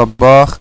الطباخ